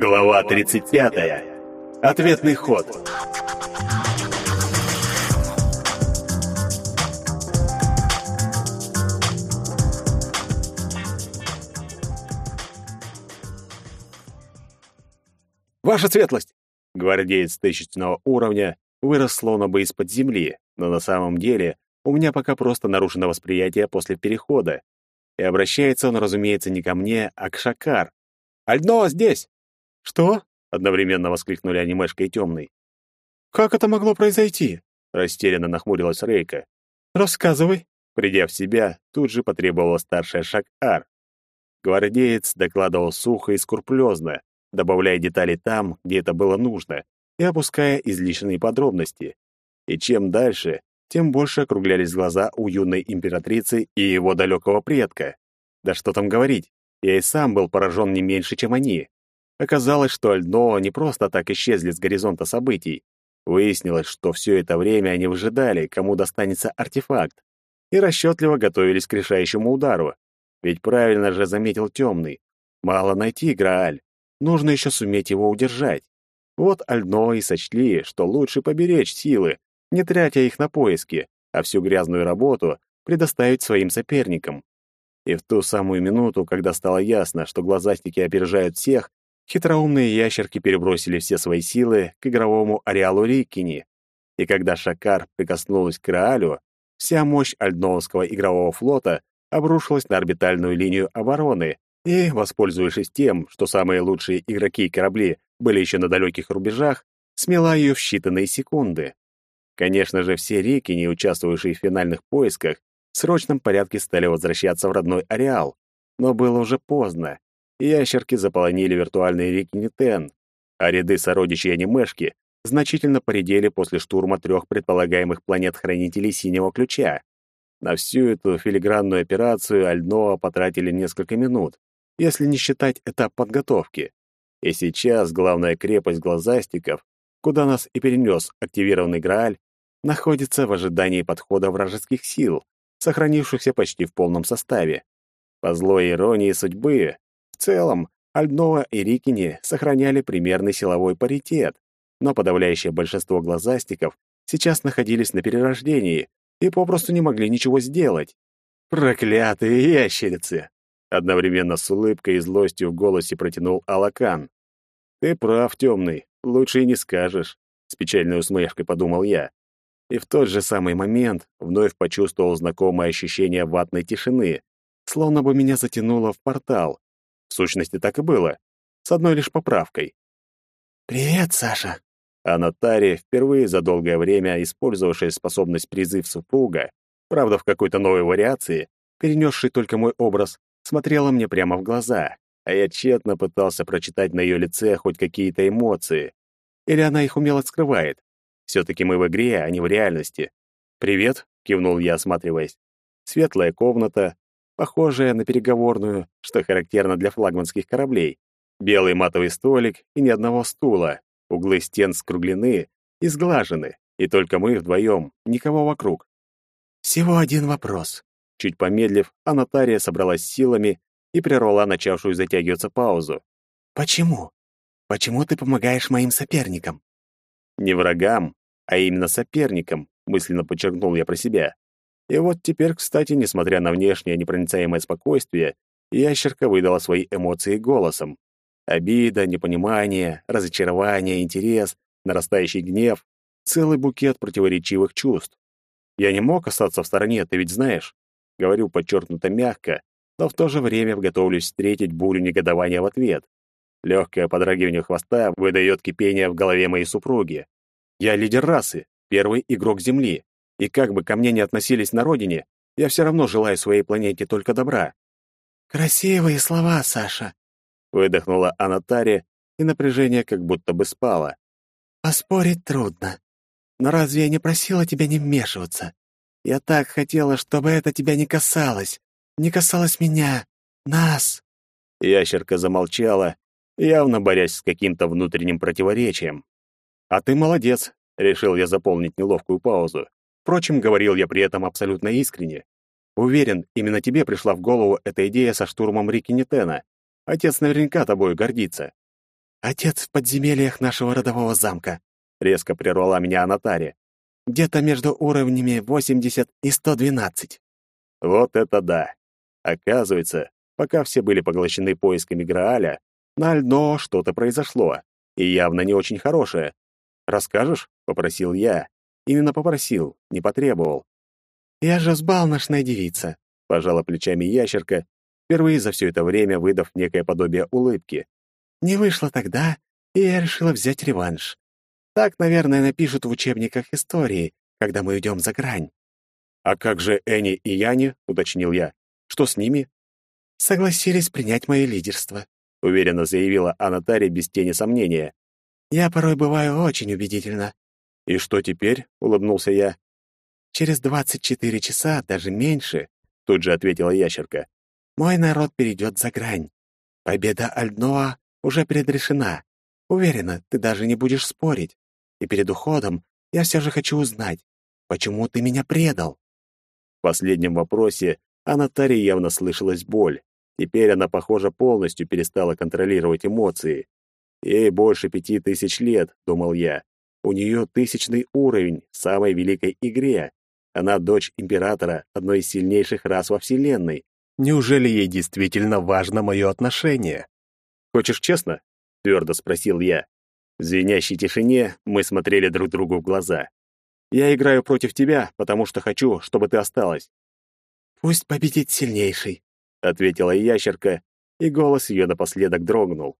Глава 35. Ответный ход. Ваша светлость! Гвардеец тысячного уровня вырос словно бы из-под земли, но на самом деле у меня пока просто нарушено восприятие после перехода. И обращается он, разумеется, не ко мне, а к Шакар. «Альдноа здесь!» «Что?» — одновременно воскликнули анимешка и темный. «Как это могло произойти?» — растерянно нахмурилась Рейка. «Рассказывай». Придя в себя, тут же потребовала старшая Шакар. Гвардеец докладывал сухо и скрупулезно, добавляя детали там, где это было нужно, и опуская излишние подробности. И чем дальше, тем больше округлялись глаза у юной императрицы и его далекого предка. Да что там говорить, я и сам был поражен не меньше, чем они. Оказалось, что Альдно не просто так исчезли с горизонта событий. Выяснилось, что все это время они выжидали, кому достанется артефакт, и расчетливо готовились к решающему удару. Ведь правильно же заметил темный. Мало найти Грааль, нужно еще суметь его удержать. Вот Альдно и сочли, что лучше поберечь силы, не тратя их на поиски, а всю грязную работу предоставить своим соперникам. И в ту самую минуту, когда стало ясно, что глазастики опережают всех, хитроумные ящерки перебросили все свои силы к игровому ареалу Риккини. И когда Шакар прикоснулась к Раалю, вся мощь Альдновского игрового флота обрушилась на орбитальную линию обороны, и, воспользовавшись тем, что самые лучшие игроки и корабли были еще на далеких рубежах, смела ее в считанные секунды. Конечно же, все реки, не участвовавшие в финальных поисках, в срочном порядке стали возвращаться в родной ареал. Но было уже поздно. Ящерки заполонили виртуальные реки Нитен, а ряды сородичей анимешки значительно поредели после штурма трех предполагаемых планет-хранителей Синего Ключа. На всю эту филигранную операцию Альноа потратили несколько минут, если не считать этап подготовки. И сейчас главная крепость глазастиков, куда нас и перенес активированный Грааль, находится в ожидании подхода вражеских сил, сохранившихся почти в полном составе. По злой иронии судьбы, в целом, Альднова и Рикини сохраняли примерный силовой паритет, но подавляющее большинство глазастиков сейчас находились на перерождении и попросту не могли ничего сделать. «Проклятые ящерицы!» Одновременно с улыбкой и злостью в голосе протянул Алакан. «Ты прав, темный, лучше и не скажешь», — с печальной усмешкой подумал я и в тот же самый момент вновь почувствовал знакомое ощущение ватной тишины, словно бы меня затянуло в портал. В сущности, так и было, с одной лишь поправкой. «Привет, Саша!» А Наталья, впервые за долгое время использовавшая способность призыв супруга, правда, в какой-то новой вариации, перенесшей только мой образ, смотрела мне прямо в глаза, а я тщетно пытался прочитать на ее лице хоть какие-то эмоции. Или она их умело скрывает. Все-таки мы в игре, а не в реальности. «Привет», — кивнул я, осматриваясь. Светлая комната, похожая на переговорную, что характерно для флагманских кораблей. Белый матовый столик и ни одного стула. Углы стен скруглены и сглажены, и только мы вдвоем, никого вокруг. «Всего один вопрос». Чуть помедлив, Анатария собралась силами и прервала начавшую затягиваться паузу. «Почему? Почему ты помогаешь моим соперникам?» Не врагам, а именно соперником, мысленно подчеркнул я про себя. И вот теперь, кстати, несмотря на внешнее непроницаемое спокойствие, ящерка выдала свои эмоции голосом. Обида, непонимание, разочарование, интерес, нарастающий гнев — целый букет противоречивых чувств. Я не мог остаться в стороне, ты ведь знаешь. Говорю подчеркнуто мягко, но в то же время готовлюсь встретить бурю негодования в ответ. Легкое подрагивание хвоста выдает кипение в голове моей супруги. Я лидер расы, первый игрок Земли, и как бы ко мне ни относились на родине, я все равно желаю своей планете только добра. Красивые слова, Саша, выдохнула Анатария, и напряжение как будто бы спало. Поспорить трудно. Но разве я не просила тебя не вмешиваться? Я так хотела, чтобы это тебя не касалось, не касалось меня, нас. Ящерка замолчала, явно борясь с каким-то внутренним противоречием. «А ты молодец», — решил я заполнить неловкую паузу. Впрочем, говорил я при этом абсолютно искренне. Уверен, именно тебе пришла в голову эта идея со штурмом Рики Нетена. Отец наверняка тобой гордится. Отец в подземельях нашего родового замка», — резко прервала меня Анатария. «Где-то между уровнями 80 и 112». Вот это да! Оказывается, пока все были поглощены поисками Грааля, на Ально что-то произошло, и явно не очень хорошее. «Расскажешь?» — попросил я. Именно попросил, не потребовал. «Я же сбалношная девица», — пожала плечами ящерка, впервые за все это время выдав некое подобие улыбки. «Не вышло тогда, и я решила взять реванш. Так, наверное, напишут в учебниках истории, когда мы идем за грань». «А как же Энни и Яни?» — уточнил я. «Что с ними?» «Согласились принять мое лидерство», — уверенно заявила Анатария без тени сомнения. «Я порой бываю очень убедительна». «И что теперь?» — улыбнулся я. «Через двадцать четыре часа, даже меньше», — тут же ответила ящерка. «Мой народ перейдет за грань. Победа Альдноа уже предрешена. Уверена, ты даже не будешь спорить. И перед уходом я все же хочу узнать, почему ты меня предал?» В последнем вопросе Анатарии явно слышалась боль. Теперь она, похоже, полностью перестала контролировать эмоции. Ей больше пяти тысяч лет, думал я. У нее тысячный уровень в самой великой игре. Она дочь императора, одной из сильнейших рас во Вселенной. Неужели ей действительно важно мое отношение? «Хочешь честно?» — твердо спросил я. В звенящей тишине мы смотрели друг другу в глаза. «Я играю против тебя, потому что хочу, чтобы ты осталась». «Пусть победит сильнейший», — ответила ящерка, и голос ее напоследок дрогнул.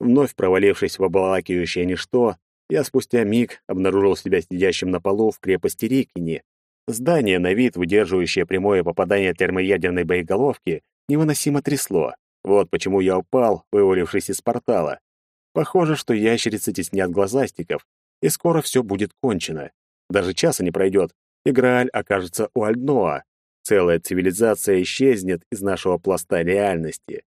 Вновь провалившись в обволакивающее ничто, я спустя миг обнаружил себя сидящим на полу в крепости Рикини. Здание, на вид выдерживающее прямое попадание термоядерной боеголовки, невыносимо трясло. Вот почему я упал, вывалившись из портала. Похоже, что ящерицы теснят глазастиков, и скоро все будет кончено. Даже часа не пройдет, и Грааль окажется у Альдноа. Целая цивилизация исчезнет из нашего пласта реальности.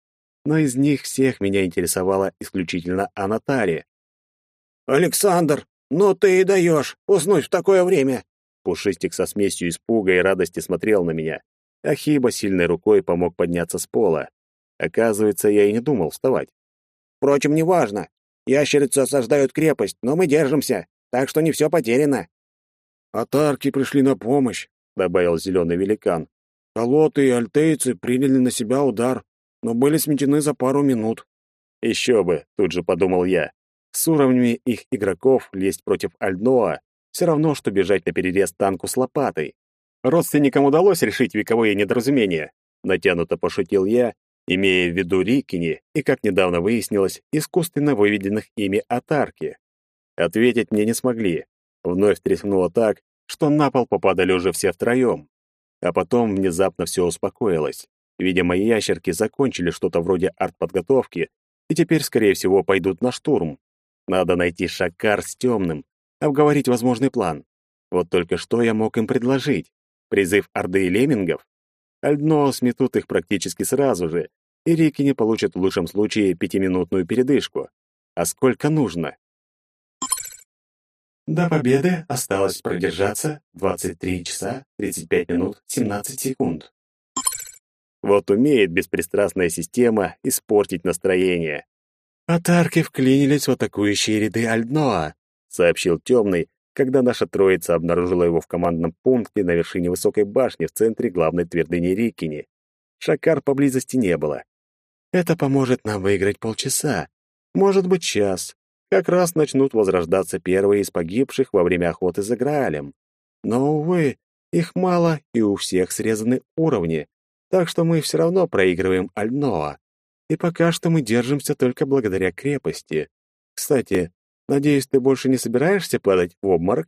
Но из них всех меня интересовала исключительно Анатари. «Александр, ну ты и даешь уснуть в такое время!» Пушистик со смесью испуга и радости смотрел на меня. Ахиба сильной рукой помог подняться с пола. Оказывается, я и не думал вставать. «Впрочем, неважно. Ящерицы осаждают крепость, но мы держимся, так что не все потеряно». «Атарки пришли на помощь. — добавил зеленый великан. «Колоты и альтейцы приняли на себя удар, но были сметены за пару минут». «Еще бы», — тут же подумал я. «С уровнями их игроков лезть против Альноа все равно, что бежать на перерез танку с лопатой. Родственникам удалось решить вековое недоразумение», — натянуто пошутил я, имея в виду Рикини и, как недавно выяснилось, искусственно выведенных ими атарки. Ответить мне не смогли. Вновь тряхнуло так, что на пол попадали уже все втроем. А потом внезапно все успокоилось. Видимо, ящерки закончили что-то вроде артподготовки и теперь, скорее всего, пойдут на штурм. Надо найти Шакар с темным, обговорить возможный план. Вот только что я мог им предложить? Призыв Орды Леммингов? Альдно сметут их практически сразу же, и Рики не получат в лучшем случае пятиминутную передышку. А сколько нужно? До победы осталось продержаться 23 часа 35 минут 17 секунд. Вот умеет беспристрастная система испортить настроение. «Атарки вклинились в атакующие ряды Альдноа», — сообщил Темный, когда наша троица обнаружила его в командном пункте на вершине высокой башни в центре главной твердыни Рикини. Шакар поблизости не было. «Это поможет нам выиграть полчаса, может быть, час, как раз начнут возрождаться первые из погибших во время охоты за Граалем. Но, увы, их мало, и у всех срезаны уровни, так что мы все равно проигрываем Альноа. И пока что мы держимся только благодаря крепости. Кстати, надеюсь, ты больше не собираешься падать в обморок?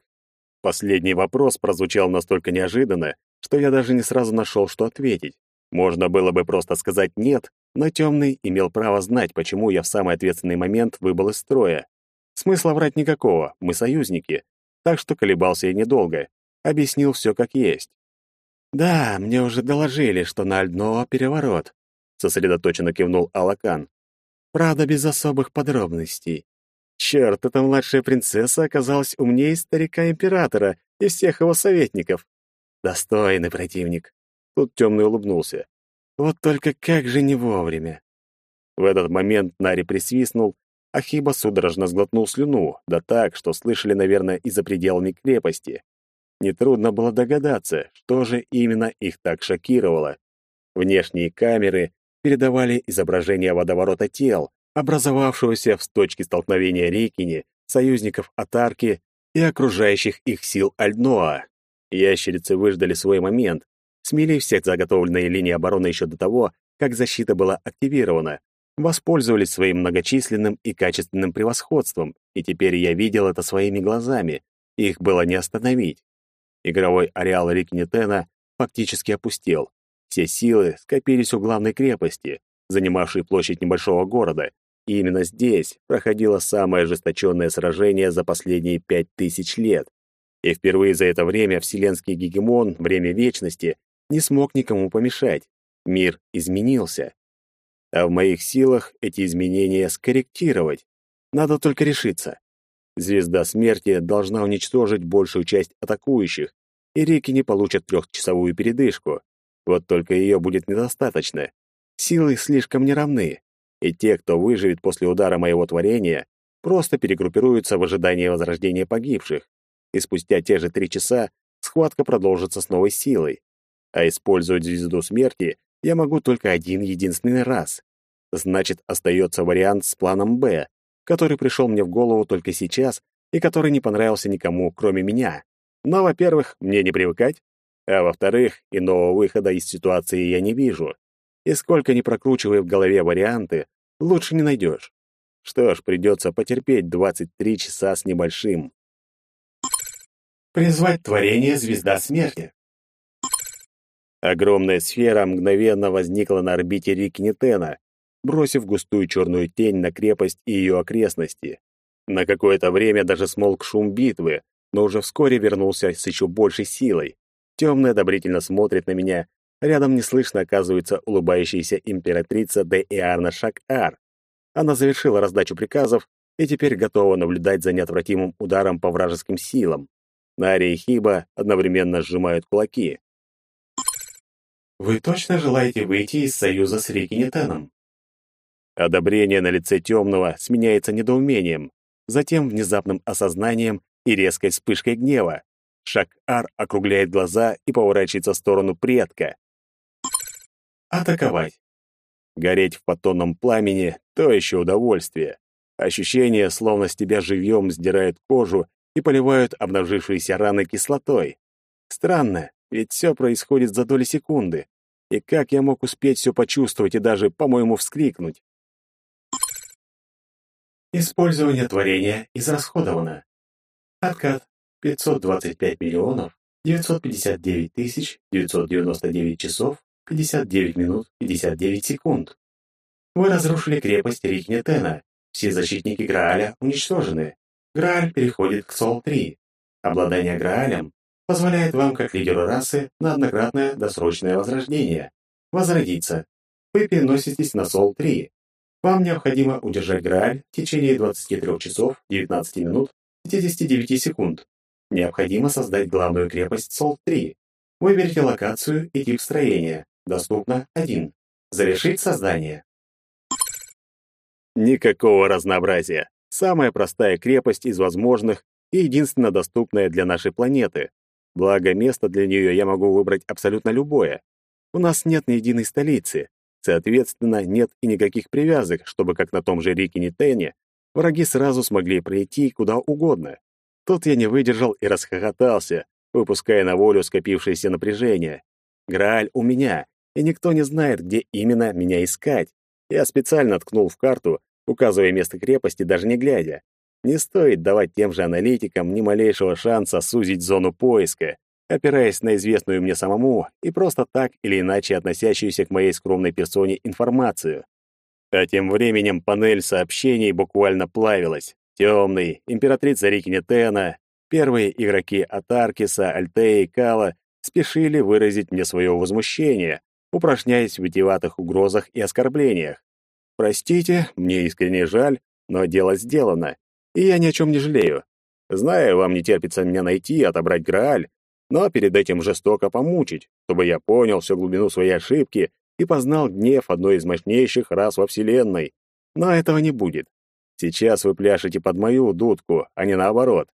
Последний вопрос прозвучал настолько неожиданно, что я даже не сразу нашел, что ответить. Можно было бы просто сказать «нет», но Темный имел право знать, почему я в самый ответственный момент выбыл из строя. Смысла врать никакого, мы союзники. Так что колебался я недолго. Объяснил все как есть. «Да, мне уже доложили, что на Альдноа переворот», — сосредоточенно кивнул Алакан. «Правда, без особых подробностей. Черт, эта младшая принцесса оказалась умнее старика-императора и всех его советников. Достойный противник». Тут темный улыбнулся. «Вот только как же не вовремя». В этот момент Нари присвистнул, Ахиба судорожно сглотнул слюну, да так, что слышали, наверное, и за пределами крепости. Нетрудно было догадаться, что же именно их так шокировало. Внешние камеры передавали изображение водоворота тел, образовавшегося в точке столкновения Рикини, союзников Атарки и окружающих их сил Альноа. Ящерицы выждали свой момент, смели все заготовленные линии обороны еще до того, как защита была активирована, воспользовались своим многочисленным и качественным превосходством, и теперь я видел это своими глазами. Их было не остановить. Игровой ареал Рикнитена фактически опустел. Все силы скопились у главной крепости, занимавшей площадь небольшого города, и именно здесь проходило самое ожесточенное сражение за последние пять тысяч лет. И впервые за это время вселенский гегемон, время вечности, не смог никому помешать. Мир изменился. А в моих силах эти изменения скорректировать. Надо только решиться. Звезда смерти должна уничтожить большую часть атакующих, и реки не получат трехчасовую передышку. Вот только ее будет недостаточно. Силы слишком неравны и те, кто выживет после удара моего творения, просто перегруппируются в ожидании возрождения погибших, и спустя те же три часа схватка продолжится с новой силой. А использовать звезду смерти я могу только один единственный раз. Значит, остается вариант с планом «Б», который пришел мне в голову только сейчас и который не понравился никому, кроме меня. Но, во-первых, мне не привыкать, а во-вторых, иного выхода из ситуации я не вижу. И сколько ни прокручивая в голове варианты, лучше не найдешь. Что ж, придется потерпеть 23 часа с небольшим. Призвать творение «Звезда смерти». Огромная сфера мгновенно возникла на орбите Рикнитена, бросив густую черную тень на крепость и ее окрестности. На какое-то время даже смолк шум битвы, но уже вскоре вернулся с еще большей силой. Темный одобрительно смотрит на меня, Рядом неслышно оказывается улыбающаяся императрица Де Иарна Шак-Ар. Она завершила раздачу приказов и теперь готова наблюдать за неотвратимым ударом по вражеским силам. Нария и Хиба одновременно сжимают кулаки. «Вы точно желаете выйти из союза с Рикинетаном?» Одобрение на лице темного сменяется недоумением, затем внезапным осознанием и резкой вспышкой гнева. Шак-Ар округляет глаза и поворачивается в сторону предка. Атаковать. Гореть в потонном пламени — то еще удовольствие. Ощущение, словно с тебя живьем сдирают кожу и поливают обнажившиеся раны кислотой. Странно, ведь все происходит за доли секунды. И как я мог успеть все почувствовать и даже, по-моему, вскрикнуть? Использование творения израсходовано. Откат 525 миллионов 959 тысяч 999 часов 59 минут 59 секунд. Вы разрушили крепость Рикнетена. Все защитники Грааля уничтожены. Грааль переходит к Сол-3. Обладание Граалем позволяет вам, как лидеру расы, на однократное досрочное возрождение. Возродиться. Вы переноситесь на Сол-3. Вам необходимо удержать Грааль в течение 23 часов 19 минут 59 секунд. Необходимо создать главную крепость Сол-3. Выберите локацию и тип строения. Доступно 1. Завершить создание. Никакого разнообразия. Самая простая крепость из возможных и единственно доступная для нашей планеты. Благо, место для нее я могу выбрать абсолютно любое. У нас нет ни единой столицы. Соответственно, нет и никаких привязок, чтобы, как на том же Рикине Тене, враги сразу смогли прийти куда угодно. Тут я не выдержал и расхохотался, выпуская на волю скопившееся напряжение. Грааль у меня, и никто не знает, где именно меня искать. Я специально ткнул в карту, указывая место крепости, даже не глядя. Не стоит давать тем же аналитикам ни малейшего шанса сузить зону поиска, опираясь на известную мне самому и просто так или иначе относящуюся к моей скромной персоне информацию. А тем временем панель сообщений буквально плавилась. Темный, императрица Рикинетена, первые игроки Атаркиса, Альтея и Кала спешили выразить мне свое возмущение, упражняясь в витиеватых угрозах и оскорблениях. Простите, мне искренне жаль, но дело сделано, и я ни о чем не жалею. Знаю, вам не терпится меня найти и отобрать Грааль, но перед этим жестоко помучить, чтобы я понял всю глубину своей ошибки и познал гнев одной из мощнейших рас во Вселенной. Но этого не будет. Сейчас вы пляшете под мою дудку, а не наоборот.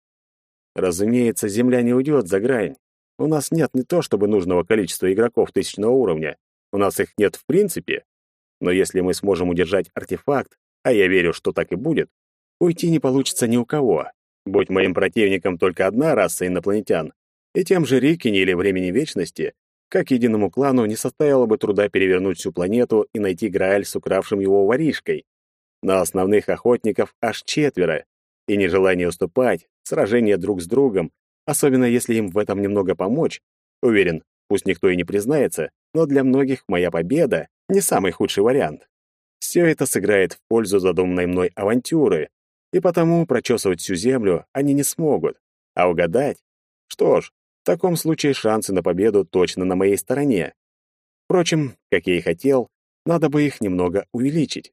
Разумеется, Земля не уйдет за грань. У нас нет не то чтобы нужного количества игроков тысячного уровня, у нас их нет в принципе. Но если мы сможем удержать артефакт, а я верю, что так и будет, уйти не получится ни у кого. Будь моим противником только одна раса инопланетян, и тем же Рикине или Времени Вечности, как единому клану не составило бы труда перевернуть всю планету и найти Грааль с укравшим его воришкой. Но основных охотников аж четверо, и нежелание уступать, сражения друг с другом, особенно если им в этом немного помочь, уверен, пусть никто и не признается, но для многих моя победа — не самый худший вариант. Все это сыграет в пользу задуманной мной авантюры, и потому прочесывать всю землю они не смогут. А угадать? Что ж, в таком случае шансы на победу точно на моей стороне. Впрочем, как я и хотел, надо бы их немного увеличить.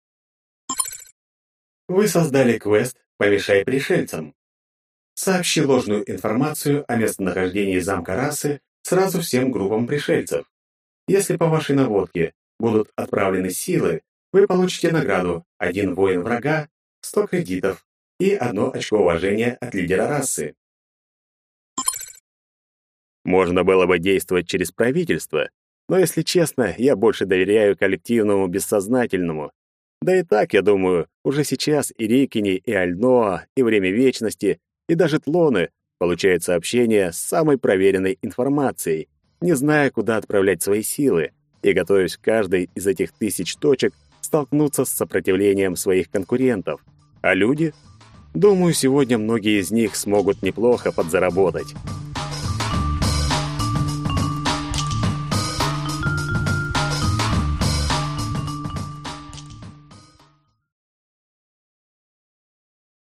Вы создали квест «Помешай пришельцам». Сообщи ложную информацию о местонахождении замка расы сразу всем группам пришельцев. Если по вашей наводке будут отправлены силы, вы получите награду «Один воин врага», 100 кредитов и одно очко уважения от лидера расы. Можно было бы действовать через правительство, но, если честно, я больше доверяю коллективному бессознательному. Да и так, я думаю, уже сейчас и Рикини, и Альноа, и Время Вечности, и даже Тлоны получают сообщения с самой проверенной информацией, не зная, куда отправлять свои силы, и готовясь в каждой из этих тысяч точек столкнуться с сопротивлением своих конкурентов. А люди Думаю, сегодня многие из них смогут неплохо подзаработать.